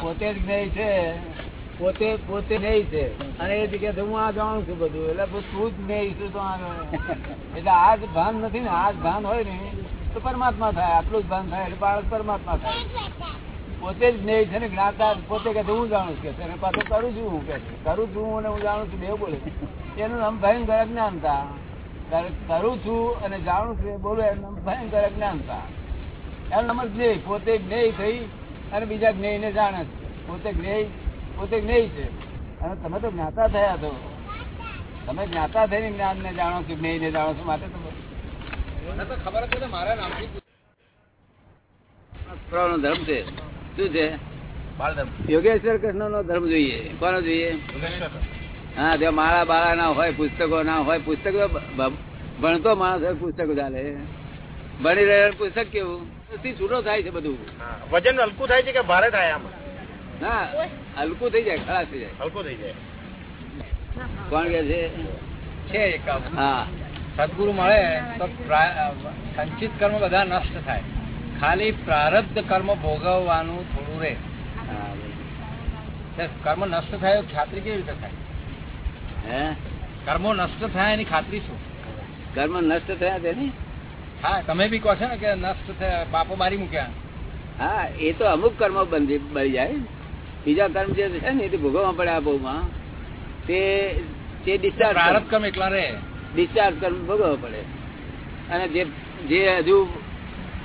પોતે જ જ્ઞેય છે. પોતે પોતે જ્ઞેય છે. અને એ જગ્યાએ હું આ જાણું છું બધું. એટલે તું જ જ્ઞેય છું તો એટલે આ જ ભાન નથી ને આ જ ભાન હોય ને, તો પરમાત્મા થાય. આટલું જ ભાન થાય, એટલે બાળક પરમાત્મા થાય. પોતે જ જ્ઞેય છે ને, જ્ઞાતા પોતે કે હું જાણું છું. કે. પાછું કરું છું, હું કે કરું છું અને હું જાણું છું, બે બોલે એનું નામ ભયંકર અજ્ઞાનતા. કરું છું અને જાણું છું, એ બોલું, એનું નામ ભયંકર અજ્ઞાનતા. એનું નામ જ જ્ઞેય પોતે જ્ઞેય થઈ અને બીજા જ્ઞેય ને જાણે છે. પોતે જ્ઞેય પોતે જ્ઞેય છે. અને તમે તો જ્ઞાતા થયા છો. તમે જ્ઞાતા થઈને જ્ઞાન ને જાણો કે જ્ઞેય ને જાણો છો માટે તો ખબર હતી મારા નામથી ધર્મ છે. શું છે? યોગેશ્વર કૃષ્ણ નો ધર્મ જોઈએ. કોનો જોઈએ? હા જો માળા બાળા ના હોય પુસ્તકો ના હોય. પુસ્તક ભણતો માણસ હોય પુસ્તકો ચાલે. ભણી રહેલ પુસ્તક કેવું? થી છૂટો થાય છે બધું. વજન હલકું થાય છે કે ભારે થાય આમાં? ના હલકું થઈ જાય ખલાસ થઈ જાય. હલકું થઈ જાય. કોણ કે છે? છે એક હા. સદગુરુ મળે તો સંચિત કર્મ બધા નષ્ટ થાય. ખાલી પ્રારબ્ધ કર્મ ભોગવવાનું થોડું રહે કર્મ નષ્ટ થાય ખાતરી કેવી રીતે થાય? હે? કર્મો નષ્ટ થાય એની ખાતરી શું? કર્મ નષ્ટ થયા તેની? હા તમે બી કહો છો ને કે નષ્ટ થયા પાપો મારી મૂક્યા. હા એ તો અમુક કર્મ બંધી બળી જાય. બીજા કર્મ જે છે ને એ તો ભોગવવા પડે આ બહુમાં. તે તે ડિસ્ચાર્જ કર્મ. એકલા રહે. ડિસ્ચાર્જ કર્મ ભોગવવા પડે. અને જે જે હજુ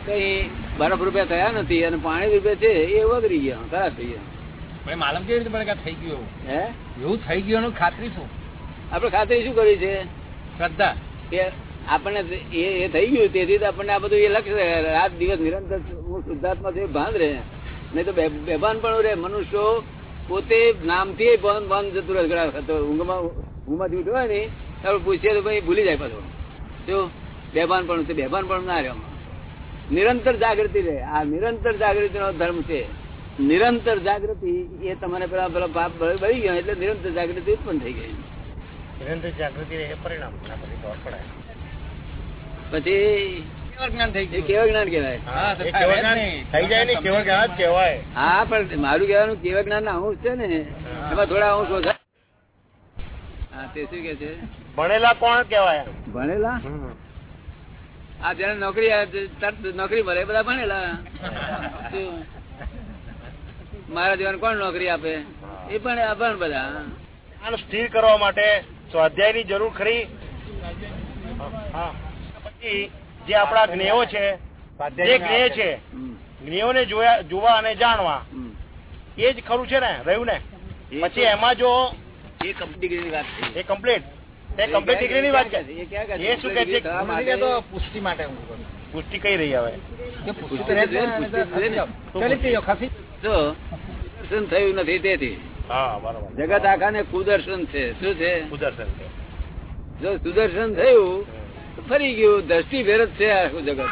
કઈ બરફ રૂપિયા થયા નથી અને પાણી રૂપિયા છે એ વગરી ગયા ખરાબ થઈ ગયા. પણ માલમ કેવી રીતે પડે કે થઈ ગયું? હે? એવું થઈ ગયું ખાતરી શું? આપણે ખાતરી શું કરી છે? શ્રદ્ધા. આપણને એ થઈ ગયું, તેથી તો આપણને આ બધું એ લક્ષ્ય રાત દિવસ નિરંતર હું શુદ્ધાત્મા છે ભાન રહે. નહીં તો બેભાન પણ રહે. મનુષ્યો પોતે નામથી ભાન ભાન જતું રહે. ઘણા ઊંઘમાં ઊંઘમાંથી ઉઠ્યો ને ત્યારે પૂછીએ તો ભાઈ ભૂલી જાય પાછો. શું બેભાન પણ છે બેભાન પણ ના રહ્યો. નિરંતર જાગૃતિ રહે. આ નિરંતર જાગૃતિ નો ધર્મ છે. નિરંતર જાગૃતિ એ તમારે પેલા પેલા પાપ બળી ગયા એટલે નિરંતર જાગૃતિ ઉત્પન્ન થઈ ગઈ. નિરંતર જાગૃતિ એ પરિણામ. પછી ખબર પડે પછી કેવું જ્ઞાન થઈ એ ગયું? કેવા જ્ઞાન કહેવાય? હા, તો એ થાય કેવળ જ જ્ઞાન નહીં. થઈ જાય ને કેવળ જ્ઞાન જ કહેવાય. હા પણ મારું કેવાનું કેવા જ્ઞાન ના અંશ છે ને એમાં થોડા અંશ ઓછા હા તે શું કે છે? ભણેલા કોણ કહેવાય? ભણેલા? આ જેને નોકરી આવે તરત નોકરી ભરે બધા ભણેલા. મારા જીવન કોણ નોકરી આપે? એ પણ અભણ બધા. સ્થિર કરવા માટે સ્વાધ્યાયની જરૂર ખરી? હા. પછી જે આપણા જ્ઞેયો છે જે જ્ઞેય છે જ્ઞેયોને જોવા અને જાણવા. એ જ ખરું છે ને રહ્યું ને? પછી એમાં જો એ કમ્પ્લીટ ડિગ્રીની વાત છે એ કમ્પ્લીટ એ કમ્પ્લીટ ડિગ્રી ની વાત છે? એ ક્યાં કહે છે? એ શું કહે છે પુષ્ટિ માટે. પુષ્ટિ કઈ રહી ને, ને. જો દર્શન થયું નથી તેથી? હા બરોબર. જગત આખાને કુદર્શન છે. શું છે? સુદર્શન જો સુદર્શન થયું ફરી ગયું દ્રષ્ટિ ભેર જ છે આખું જગત?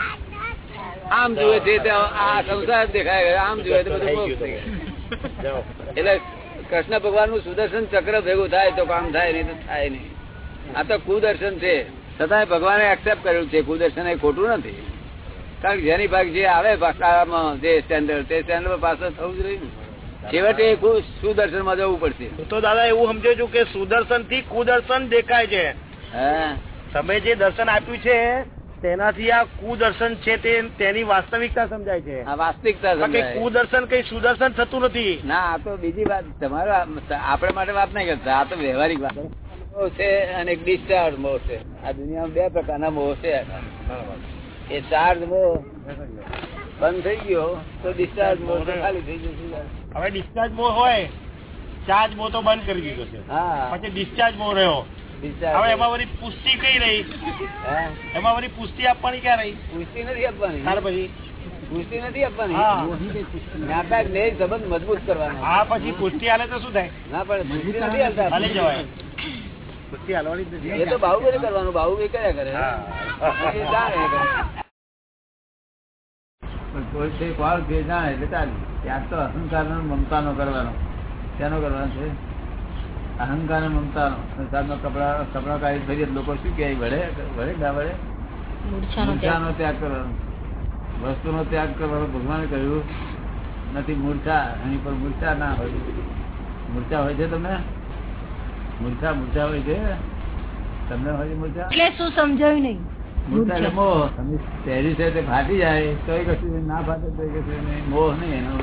આમ જુએ છે આ સંસાર દેખાય આમ જુએ તો બધું. એટલે કૃષ્ણ ભગવાનનું સુદર્શન ચક્ર ભેગું થાય તો કામ થાય નહીં તો થાય નહીં. આ તો કુદર્શન છે. છતાંય ભગવાને એક્સેપ્ટ કર્યું છે કુદર્શન એ ખોટું નથી. કારણ કે જેની ભાગ જે આવે ભાષામાં જે સ્ટેન્ડર્ડ તે સ્ટેન્ડર્ડ પાસે થવું જ રહ્યું. છેવટે સુદર્શનમાં જવું પડશે. તો દાદા એવું સમજુ છું કે સુદર્શનથી કુદર્શન દેખાય છે. હા. તમે જે દર્શન આપ્યું છે તેનાથી આ કુદર્શન છે તે તેની વાસ્તવિકતા સમજાય છે. વાસ્તવિકતા સમજાય. કુદર્શન કઈ સુદર્શન થતું નથી. ના આ તો બીજી વાત. તમારો આપણા માટે વાત નહીં કરતા. આ તો વ્યવહારિક વાત. મોહ છે અને ડિસ્ચાર્જ મોહ છે. આ દુનિયામાં બે પ્રકારના મોહ છે. એ ચાર્જ મોહ બંધ થઈ ગયો તો ડિસ્ચાર્જ મોહ ખાલી થઈ જશે. હવે ડિસ્ચાર્જ મોહ હોય ચાર્જ મોહ તો બંધ કરી દીધો છે. હા. પછી ડિસ્ચાર્જ મોહ રહ્યો. હવે એમાં વળી પુષ્ટિ કઈ રહી? એમાં વળી પુષ્ટિ આપવાની ક્યાં રહી? પુષ્ટિ નથી આપવાની. ત્યાર પછી. પુષ્ટિ નથી આપવાની? જ્ઞાતા જ્ઞેય સંબંધ મજબૂત કરવાનો. હા પછી પુષ્ટિ આલે તો શું થાય? ના પણ પુષ્ટિ નથી હાલી જવાય. પુષ્ટિ હાલવાની જ નથી. એ તો બાહુબલી કરવાનું બાહુબલી કર્યા કરે. કોઈ કોણ છે જાણે એટલે ચાલે. ત્યાં તો અહંકાર નો મમતા નો કરવાનો. શેનો કરવાનો છે? અહંકાર મમતા નો સંસારમાં કપડા કપડા કાઢી ફરી લોકો શું કહે? વળે? વળે ના વળે? મૂર્છાનો ત્યાગ. કરવાનો. વસ્તુનો ત્યાગ કરવાનો. ભગવાને કહ્યું નથી મૂર્છા એની પર મૂર્છા ના હોય. મૂર્છા હોય છે તમને? મૂર્છા મૂર્છા હોય છે? તમને હોય મૂર્છા? એટલે શું સમજાયું નહીં? મૂર્છા એટલે મોહ. પહેરી છે તે ફાટી જાય તો કશું ના ફાટે તો કશું નહીં. મોહ નહીં એનો.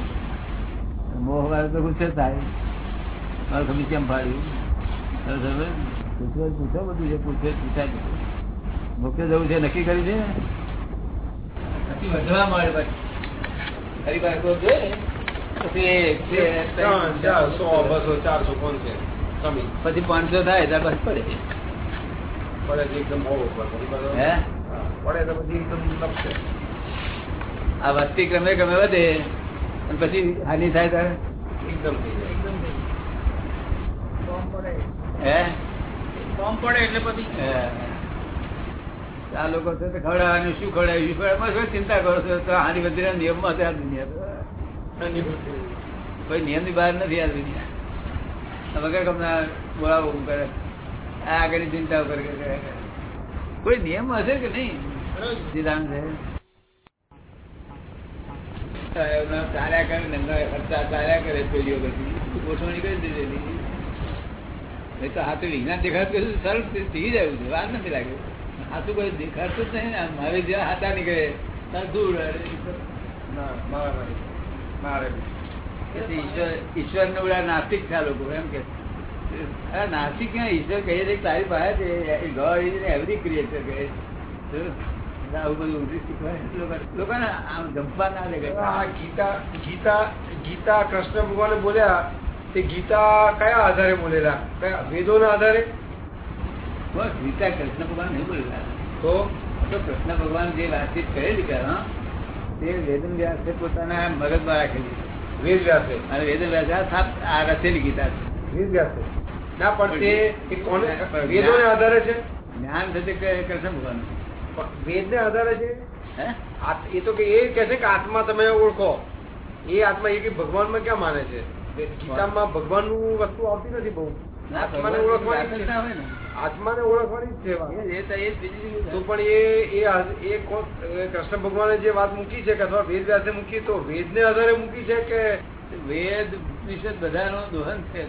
મોહ વાળો તો ગુસ્સે થાય. મારે ખબર કેમ ફાડ્યું પૂછો બધું છે પૂછે પૂછાય બધું. મોક્ષે જવું છે નક્કી કરી છે? નક્કી વધવા મળે પછી. પછી બસો પાંચસો પછી પાંચસો થાય ત્યાં પછી પડે. પડે એકદમ પછી હે? પડે તો પછી એકદમ નપશે આ વસ્તી ક્રમે ક્રમે વધે. અને પછી હાનિ થાય ત્યારે એકદમ થઈ જાય. હે? બોમ્બ પડે એટલે પછી આ લોકો છે તે ખવડાવવાનું શું ખવડાવ્યું શું શું ચિંતા કરો છો? તો હાનિ વધી નિયમમાં છે આ દુનિયા. કોઈ નિયમની બહાર નથી આ દુનિયા. વગર કમના બોલાવો કરે. આ આગળની ચિંતા કરે. કોઈ નિયમ હશે કે નહીં? સિદ્ધાંત છે. ચાલ્યા કરે ને ખર્ચા ચાલ્યા કરે પેલીઓ બધી. ગોઠવણી કરી દીધેલી. નહીં તો હાથું વિજ્ઞાન દેખાતું કશું સરળ થઈ જાય છે. વાર નથી લાગે હાથું કોઈ દેખાતું જ નહીં ને. મારે જ્યાં હાથા નીકળે. ત્યાં દૂર અરે, ના મારા નહીં. મારે બી. પછી ઈશ્વર ને બધા નાસ્તિક થયા લોકો એમ કે. નાસ્તિક ક્યાં? ઈશ્વર કહીએ છે તારી પાસે છે ગોડ ઇઝ એવરી ક્રિએટર કહે છે. આવું બધું ઊંધું શીખવાય. લોકોને આમ જમવા ના આ ગીતા ગીતા ગીતા કૃષ્ણ ભગવાન બોલ્યા તે ગીતા કયા આધારે બોલેલા? કયા વેદોના આધારે? બસ ગીતા કૃષ્ણ ભગવાન નહીં બોલેલા. તો? તો કૃષ્ણ ભગવાન જે વાતચીત કરેલી પહેલા તે વેદન વ્યાસે પોતાના મગજમાં રાખેલી. વેદ વ્યાસે અને વેદન વ્યાસે આ રચેલી ગીતા છે. વેદ વ્યાસે ના પણ તે કોને? વેદોને આધારે છે? જ્ઞાન થશે કૃષ્ણ ભગવાન વેદને આધારે છે? હે? એ તો કે એ કે છે કે આત્મા તમે ઓળખો. એ આત્મા એ કે ભગવાનમાં ક્યાં માને છે? ગીતામાં ભગવાનનું વસ્તુ આવતી નથી બહુ. આત્માને ઓળખવાની ના ને. આત્માને ઓળખવાની તો એ જ બીજી બીજી તો વાત. પણ એ એ એ કૃષ્ણ ભગવાને જે વાત મૂકી છે કે અથવા વેદ વ્યાસે મૂકી તો વેદને આધારે મૂકી છે કે વેદ વિશે બધાનો દોહન છે.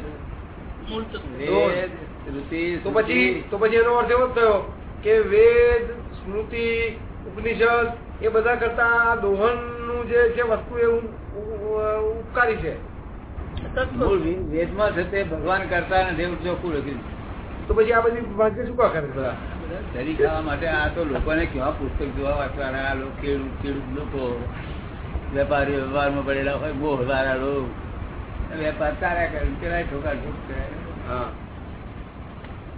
વેદ શ્રુતિ તો પછી તો પછી એનો અર્થ એવો જ થયો કે વેદ સ્મૃતિ ઉપનિષદ એ બધા કરતા આ દોહનનું જે છે વસ્તુ એ ઉપકારી છે. મૂળ વેદમાં છે તે ભગવાન કરતા અને દેવ ચોખ્ખું લખ્યું તો પછી આ બધી વાંચે શું કરે બધા? દરી ખાવા માટે આ તો લોકોને કેવા પુસ્તક જોવા વાંચવાના આ લોકો ખેડૂત ખેડૂત લોકો વેપારી વ્યવહારમાં પડેલા હોય મોહ વાળા લોકો વેપાર તારા કરે પેલા ઠોકા ઠોક કરે. હા.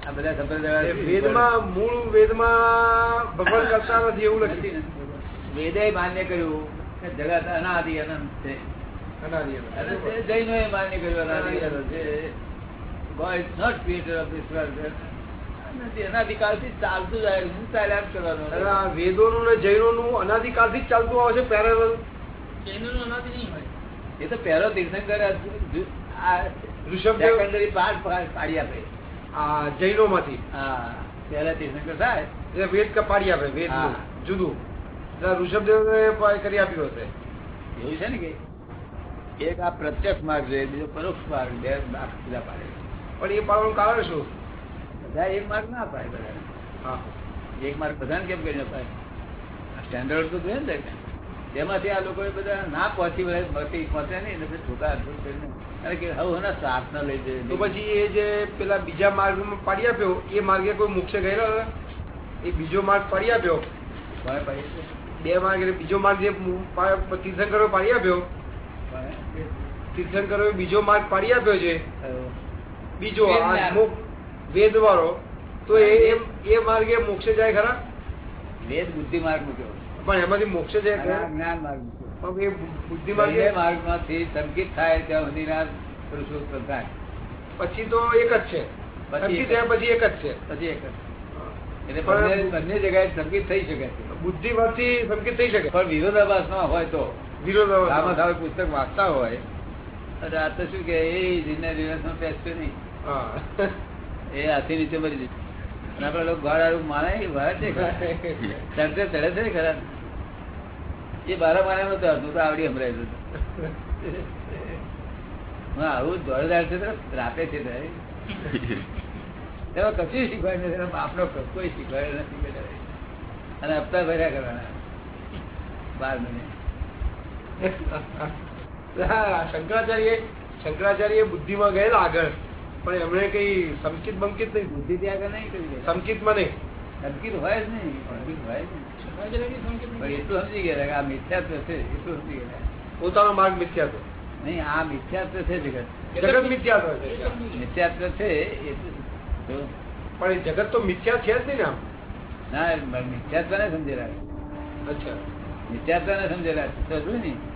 આ બધા સંપ્રદાય વેદમાં મૂળ વેદમાં ભગવાન કરતા નથી એવું નથી. લખ્યું. વેદે માન્ય કર્યું કે જગત અનાદિ અનંત છે. તે જૈનોએ માન્ય કર્યું અનાદિ અનંત છે God is not creator of this world. નથી અનાદિકાળથી ચાલતું જાય છે, ચાલ્યા કરવાનું આ વેદોનું ને જૈનોનું અનાદિકાળથી ચાલતું આવે છે પેરેલલ? એ તો પહેલો તીર્થંકર આ ઋષભદેવ secondary part પાડી આપે. આ જૈનોમાંથી. હા. પહેલા તીર્થંકર થાય. એટલે વેદ પાડી આપે વેદ હા. જુદું. એટલે ઋષભદેવ કરી આપ્યું હશે. એવું છે ને કે? એક આ પ્રત્યક્ષ માર્ગ છે બીજો પરોક્ષ માર્ગ બે જુદા પાડે પણ એ પાડવાનું કારણ શું? બધા એક માર્ગ ના પાડે બધા હા. એક માર્ગ બધાને કેમ કરી આ સ્ટેન્ડર્ડ તો જોઈએ ને તેમાંથી આ લોકો બધા ના પહોંચી વળે મતી પહોંચે નહીં ને પછી ઠોકા ઠોક કરીને. અને કે હવે એના શ્રાપ ન લઈ જાય તો પછી એ જે પેલા બીજા માર્ગમાં પાડી આપ્યો એ માર્ગે કોઈ મોક્ષે ગયેલો? એ બીજો માર્ગ પાડી આપ્યો? પાડી બે માર્ગ એટલે બીજો માર્ગ જે તીર્થંકરો પાડી આપ્યો? તીર્થંકરોએ બીજો માર્ગ પાડી આપ્યો છે. બીજો વેદ વાળો તો એ માર્ગે મોક્ષે જાય ખરા? વેદ બુદ્ધિ માર્ગ મૂક્યો પણ એમાંથી મોક્ષે જાય ખરા? જ્ઞાન માર્ગ મૂક્યો એ બુદ્ધિ માર્ગે માર્ગમાંથી સંકિત થાય ત્યાં સુધીના પુરુષોત્તમ થાય. પછી તો એક જ છે. પછી. થયા પછી એક જ છે. પછી એક જ. એટલે પણ બંને જગ્યાએ સંકિત થઈ શકે છે. બુદ્ધિમાંથી સંકેત થઈ શકે. પણ વિરોધાભાસ ન હોય તો વિરોધ આમાં સાહેબ પુસ્તક વાંચતા હોય અને આ તો શું કે એ જીને દિવસમાં પેસશે નહીં. એ હાથી નીચે મરી જશે. અને આપડે લોકો ગાળાનું માને એ છે. ચડતે ચડે છે ખરા? એ બારા મારે નતો હતું તો આવડી સંભળાય હતું. હું આવું દોડદાર છે તો રાતે છે તારે એમાં કશું શીખવાડ્યું નથી આપણો કોઈ શીખવાડ્યું નથી બેટા. અને હપ્તા ભર્યા કરવાના બાર મહિને. હા, શંકરાચાર્ય શંકરાચાર્ય બુદ્ધિમાં ગયેલા આગળ. પણ એમણે કઈ સમકિત બંકિત નહીં. બુદ્ધિ આગળ નહીં કરી સમકિતમાં નહીં. સંકિત હોય જ નહીં. સંકિત હોય જ નહીં. પણ એટલું સમજી ગયા કે આ મિથ્યાત્વ છે એટલું સમજી ગયા. પોતાનો માર્ગ મિથ્યાત્વ. નહીં આ મિથ્યાત્વ છે જગત. જગત મિથ્યાત્વ. છે. મિથ્યાત્વ છે પણ એ જગત તો મિથ્યા છે જ નહીં ને આમ. ના મિથ્યાત્વ ને સમજેલા અચ્છા. મિથ્યાત્વ ને સમજેલા છે. સમજ્યું ને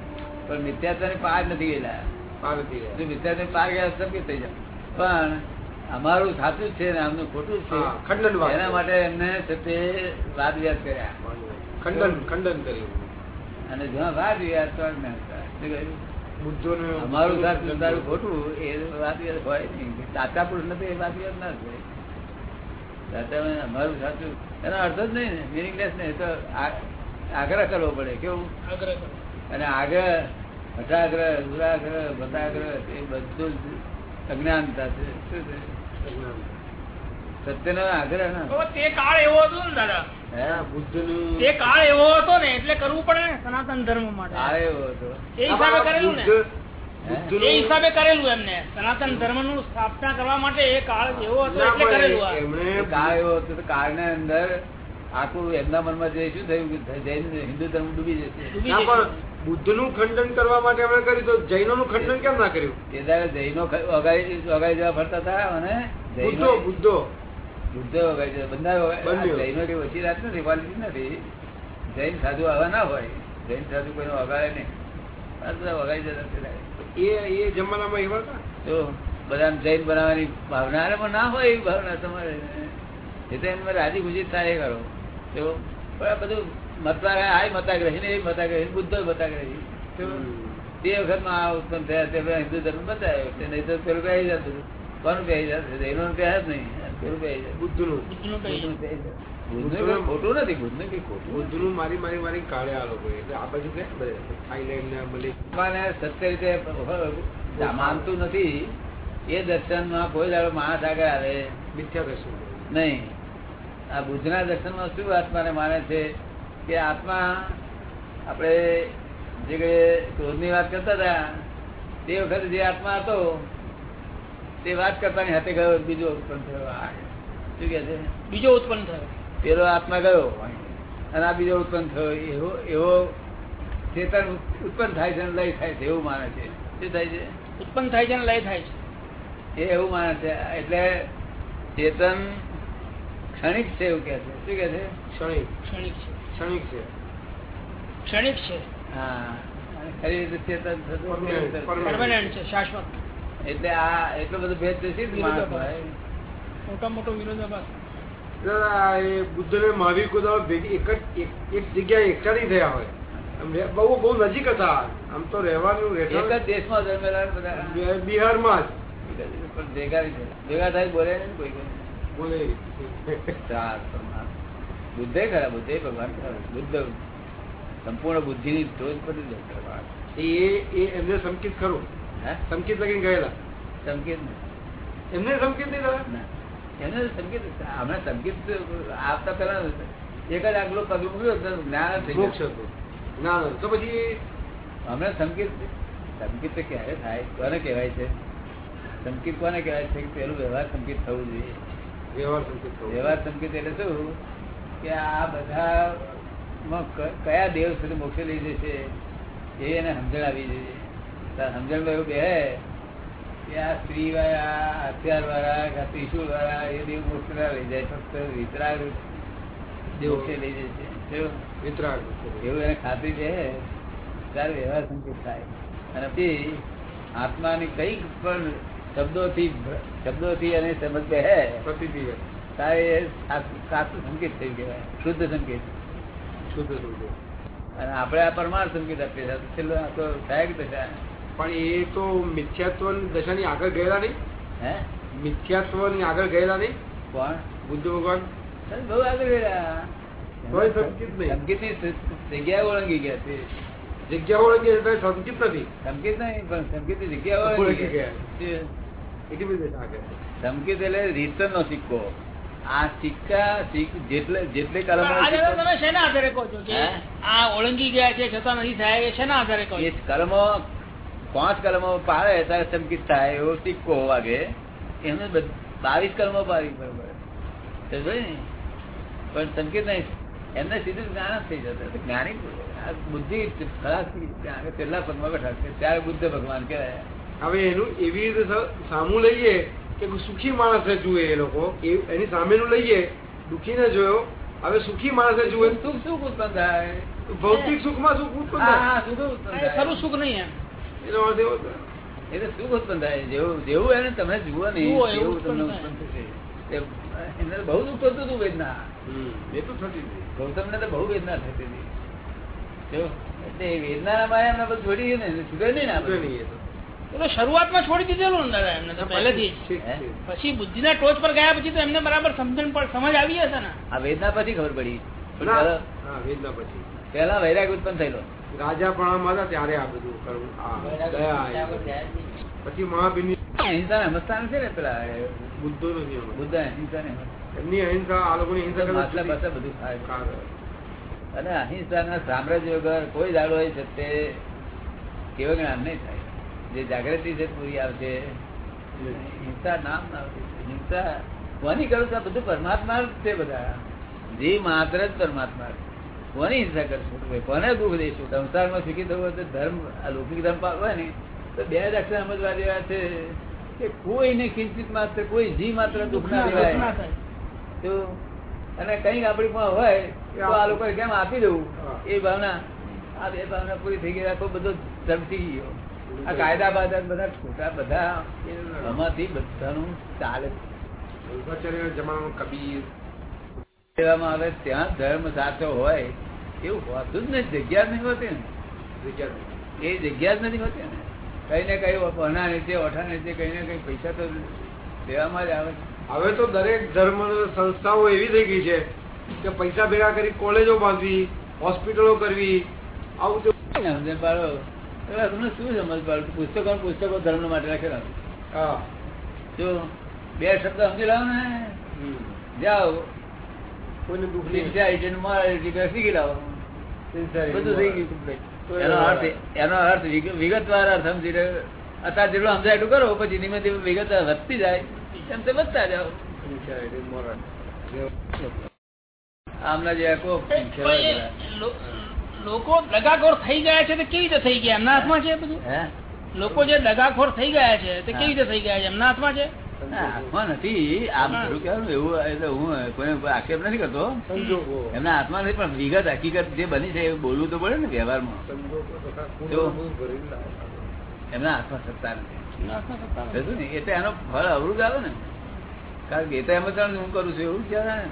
પણ મિથ્યાત્વની પાર નથી ગયેલા. ની પાર ગયા સભ્ય થઈ જાય. પણ અમારું સાચું છે ને આમનું ખોટું છે. ખંડન એના માટે એમને છે તે વાદ વ્યાસ કર્યા. ખંડન ખંડન કર્યું. અને જ્યાં વાદ વ્યાસ તો અમારું સાચું તારું ખોટું એ વાત હોય નહીં. સાચા પુરુષ નથી એ વાત ના થાય સાચા અમારું સાચું. એનો અર્થ જ નહીં ને. મિનિંગલેસ નહીં. તો આગ્રહ કરવો પડે. કેવું? અને આગ્રહ હઠાગ્રહ દુરાગ્રહ ભતાગ્રહ એ બધું જ અજ્ઞાનતા છે. શું છે? સત્યનો આગ્રહ ના? તે કાળ એવો હતો ને દાદા. તે કાળ એવો હતો ને એટલે કરવું પડે ને સનાતન ધર્મ માટે. આ એવો હતો. એ હિસાબે કરેલું ને. એ હિસાબે કરેલું એમને. સનાતન ધર્મનું સ્થાપના કરવા માટે એ કાળ એવો હતો એટલે કરેલું આ. એમણે કાળ એવો હતો તો કાળના અંદર આખું એમના મનમાં જે શું થયું જૈન હિન્દુ ધર્મ ડૂબી જશે. ના, બુદ્ધનું ખંડન કરવા માટે આપણે કર્યું તો જૈનોનું ખંડન કેમ ના કર્યું? તે દાડે જૈનો વગાડી વગાડી જવા ફરતા હતા અને બુદ્ધો બુદ્ધો. બુદ્ધો વગાડી જવા બધા જૈનો કે ઓછી રાત નથી ક્વોલિટી નથી. જૈન સાધુ આવા ના હોય. જૈન સાધુ કોઈનો વગાડે નહીં. વગાડી જતા એ એ જમાનામાં એવા હતા? તો બધા જૈન બનાવવાની ભાવના અરે પણ ના હોય એવી ભાવના તમારે. એ તો એમને રાજી ખુશી થાય કરો તો પણ આ બધું મતવા આ મતાગ્રહી ને એ મતાગ્રહી બુદ્ધો મતાગ્રહી તો વખતમાં આ ઉત્પન્ન થયા તે પેલા હિન્દુ ધર્મ બતાવ્યો તે નહીં તો પેલું પહેરી જતું. કોનું પહેરી જતું? એનો પહેર જ નહીં. પેલું પહેરી જાય બુદ્ધનું. બુદ્ધનું પહેરી જતું. ખોટું નથી. બુદ્ધનું કઈ ખોટું મારી મારી મારી કાઢે આ લોકો. એટલે આ બાજુ કે થાઈલેન્ડ ને બધે સત્ય રીતે માનતું નથી. એ દર્શનમાં કોઈ દાડો માણસ આગળ આવે. મિથ્યા દર્શન. નહીં. આ ભુજના દર્શનમાં શું આત્માને માને છે? કે આત્મા આપણે જે ક્રોધની વાત કરતા હતા તે વખતે જે આત્મા હતો તે વાત કરતાની હાથે ગયો બીજો ઉત્પન્ન થયો. શું કે છે? બીજો ઉત્પન્ન થયો. પેલો આત્મા ગયો અને આ બીજો ઉત્પન્ન થયો. એવો એવો ચેતન ઉત્પન્ન થાય છે અને લય થાય છે એવું માને છે. શું થાય છે? ઉત્પન્ન થાય છે ને લય થાય છે. એ એવું માને છે. એટલે ચેતન ક્ષણિક છે એવું કે છે. શું કે છે? ક્ષણિક. ક્ષણિક છે. ક્ષણિક છે ક્ષણિક છે હા ખરી રીતે ચેતન થતું Permanent, નિરંતર. permanent. પરમાનન્ટ છે શાશ્વત એટલે આ એટલો બધો ભેદ છે શી રીતે માણસ હોય? મોટા મોટો વિરોધાભાસ બુદ્ધ ને મહાવીર કોઈ ભેગી એક જ એક એક જગ્યાએ એકઠા નહીં થયા હોય બહુ બહુ નજીક હતા આમ તો રહેવાનું એક જ દેશમાં જન્મેલા બધા બિહારમાં જ પણ ભેગા ભેગા થાય બોલે. બોલે ચાર. બુદ્ધે ખરા બુદ્ધે ભગવાન બુદ્ધ સંપૂર્ણ બુદ્ધિની ટોચ પર એ એ એમને સંકેત ખરું. હે? સંકેત લગીને ગયેલા. સંકેત એમને સંકેત નહીં ખરા ના. સંકેત હમણાં સંકેત આવતા પેલા એક જ આગલો પગ મૂક્યો તો જ્ઞાન થઈ ગયું. હતું. ના ના. તો પછી? હમણાં સંકેત સંકેત તો ક્યારે થાય? કોને કહેવાય છે? સંકેત કોને કહેવાય છે? કે પેલું વ્યવહાર સંકેત થવું જોઈએ. વ્યવહાર સંકેત વ્યવહાર સંકેત એટલે શું? કે આ બધા કયા દેવ સુધી મોક્ષ લઈ જશે એ એને સમજણ આવી જશે સમજણ એવું બે કે આ સ્ત્રી વાળા હથિયાર વાળા આ વાળા એ દેવ મોક્ષ લઈ જાય ફક્ત વિતરાગ મોક્ષે લઈ જશે. વિતરાગ એવું એને ખાતરી છે? ત્યારે વ્યવહાર સંકેત થાય. અને પછી આત્માની કંઈક પણ શબ્દોથી શબ્દોથી અને સમજ બે હે પ્રતિથી તારે સાચું સંકેત થયું કહેવાય. શુદ્ધ સંકેત. શુદ્ધ સંકેત. અને આપણે આ પરમાર સંકેત આપીએ છીએ. છેલ્લો આ તો સહાયક દશા. પણ એ તો મિથ્યાત્વ દશાની આગળ ગયેલા નહીં? હે? મિથ્યાત્વ આગળ ગયેલા નહીં? કોણ? બુદ્ધ ભગવાન? બહુ આગળ ગયેલા. કોઈ સંકેત નહીં. સંકેતની જગ્યા ઓળંગી ગયા છે. જગ્યા ઓળંગી તો સંકેત નથી. સંકેત નહીં પણ સંકેતની જગ્યા ઓળંગી ગયા. એટલી સંકેત એટલે રીતન નો સિક્કો. આ સિક્કા સિક- જેટલે જેટલી કલમો તમે શેના આધારે કહો છો કે આ ઓળંગી ગયા છે છતાં નથી થાય શેના આધારે કહો કલમો પાંચ કલમો પાડે ત્યારે સંકેત થાય એવો સિક્કો વાગે એમને બાવીસ કલમો પાડી બરોબર. ને? પણ સંકેત નહીં. એમને સીધું જ્ઞાન થઈ જતા જ્ઞાની આ બુદ્ધિ ખલાસ થઈ છેલ્લા પદમાં બેઠા ત્યારે બુદ્ધ ભગવાન કહેવાય. હવે એનું એવી રીતે સામુ સામું લઈએ કે સુખી માણસે જુએ એ લોકો. એની સામેનું લઈએ દુખીને જોયો હવે સુખી માણસે જુએ. સુખ સુખ ઉત્પન્ન થાય? ભૌતિક સુખમાં સુખ ઉત્પન્ન હા, થાય. હા, સુખ ઉત્પન્ન થાય. ખરું સુખ નહીં એમ. એનો અર્થ એવો એટલે સુખ ઉત્પન્ન થાય. જેવું જેવું એને તમે જુઓ ને એવું તમને ઉત્પન્ન થશે. એને બહુ દુઃખ થતું હતું વેદના. એ તો થતી હતી. ગૌતમ ને તો બહુ વેદના થતી હતી. જો એટલે એ વેદના માં એમને બધું છોડી ને સુધરે નહીં ને આપણે. નહીં એ તો. શરૂઆતમાં છોડી દીધેલું ને દાદા એમને તો પહેલેથી જ. પછી બુદ્ધિના ટોચ પર ગયા પછી તો એમને બરાબર સમજણ પણ સમજ આવી હશે ને. આ વેદના પછી ખબર પડી. ના, વેદના પછી. પેલા વૈરાગ ઉત્પન્ન થયેલો. રાજા પણ હતા ત્યારે આ બધું કરવું. પછી. મહાભીની અહિંસા સમજતા નથી ને પેલા બુદ્ધો નથી. બુદ્ધ અહિંસા ને એમની અહિંસા આ લોકોની હિંસા બધું અને અહિંસા અને અહિંસાના સામ્રાજ્ય વગર કોઈ દાડો હોય છે તે કેવો જ્ઞાન નહીં થાય. જે જાગૃતિ છે પૂરી આવશે. હિંસા નામ હિંસા કોની કરું છું? બધું પરમાત્મા જ છે બધા. જે માત્ર જ પરમાત્મા કોની હિંસા કરશું? કોને દુઃખ દઈશું? સંસારમાં શીખી થવું તો ધર્મ અલૌકિક ધર્મ પાડવા ને તો બે જ અક્ષર સમજવા જેવા છે. કે કોઈને કિંચિત માત્ર કોઈ જી માત્ર દુઃખ ના દેવાય. તો અને કંઈક આપણી પણ હોય તો આ લોકો કેમ આપી દઉં? એ ભાવના આ બે ભાવના પૂરી થઈ ગઈ આખો બધો ધર્મ શીખી ગયો. આ કાયદા બાદા બધા ખોટા બધા આમાંથી બધાનું ચાલે. કબીર. કહેવામાં આવે ત્યાં ધર્મ સાચો હોય એવું હોતું જ નહીં. જગ્યા નહીં હોતી ને. જગ્યા એ જગ્યા જ નથી હોતી ને. કઈ ને કઈ ઓઠા નીચે ઓઠા નીચે કઈ ને કઈ પૈસા તો દેવામાં જ આવે હવે તો દરેક ધર્મ સંસ્થાઓ એવી થઈ ગઈ છે કે પૈસા ભેગા કરી કોલેજો બાંધવી હોસ્પિટલો કરવી આવું તો સમજણ પાડો. હવે તમને શું સમજ પડે? પુસ્તકો પુસ્તકો ધર્મ માટે રાખેલા હા. જો બે શબ્દ સમજી લાવો ને. જાઓ. કોઈને દુઃખ નહીં. સિન્સિયરિટી મોરાલિટી શીખી લાવો. બધું થઈ ગયું complete. એનો અર્થ એનો અર્થ વિગતવાર અર્થ સમજી રહ્યો. અત્યારે જેટલું સમજાય એટલું કરો પછી ધીમે ધીમે વિગત વધતી જાય. એમ તે વધતા જાઓ. આમના જે લો- લોકો દગાખોર થઈ ગયા છે તે કેવી રીતે થઈ ગયા? એમના હાથમાં છે બધું? લોકો જે દગાખોર થઈ ગયા છે તે કેવી રીતે થઈ ગયા છે? એમના હાથમાં છે? હાથમાં નથી. આમ મારું કહેવાનું એવું એટલે હું કોઈ આક્ષેપ નથી કરતો. એમના હાથમાં નથી પણ વિગત હકીકત જે બની છે એ બોલવું તો પડે ને વ્યવહારમાં. એમના હાથમાં સત્તા નથી? એટલે એનો ફળ અવરું જ આવે ને. કારણ કે એ તો એમ જ હું કરું છું એવું જ કહેવાય ને.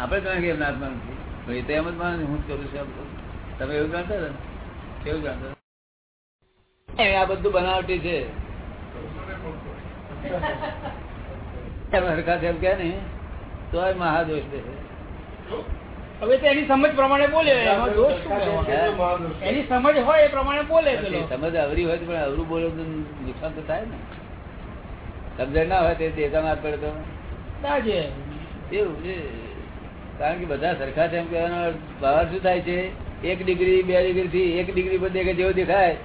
આપણે કારણ કે એમના હાથમાં નથી. એ તો એમ જ માને હું જ કરું છું એમ કરું. તમે એવું જાણતા હતા કેવું જાણતા આ બધું બનાવટી છે. હરખા છે એમ કહે ને તો મહાદોષ દે હવે તો એની સમજ પ્રમાણે બોલે એમાં દોષ શું કહેવાનો? એની સમજ હોય એ પ્રમાણે બોલે સમજ અવરી હોય પણ અવરું બોલે તો નુકસાન તો થાય ને. સમજણ ના હોય તે દેતા માર પડે તો. એવું છે. કારણ કે બધા સરખા છે એમ કહેવાનો ભાવ બહાર શું થાય છે? એક ડિગ્રી બે ડિગ્રી થી એક ડિગ્રી પર દેખાય જેવું દેખાય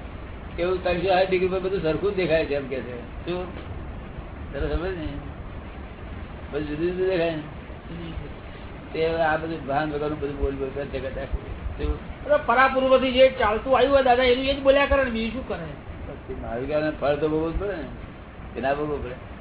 એવું ત્રણસો આઠ ડિગ્રી પર બધું સરખું જ દેખાય છે એમ કે છે. શું? તને સમજ ને બધું જુદું જુદું દેખાય તે આ બધું ભાન વગરનું બધું બોલ બોલ કરતે કરતા પરાપૂર્વથી જે ચાલતું આવ્યું હોય દાદા એનું એ જ બોલ્યા કરે બીજું શું કરે? પછી ગયા કહેવાનું ફળ તો ભોગવવું જ પડે ને. એના ભોગવવું પડે?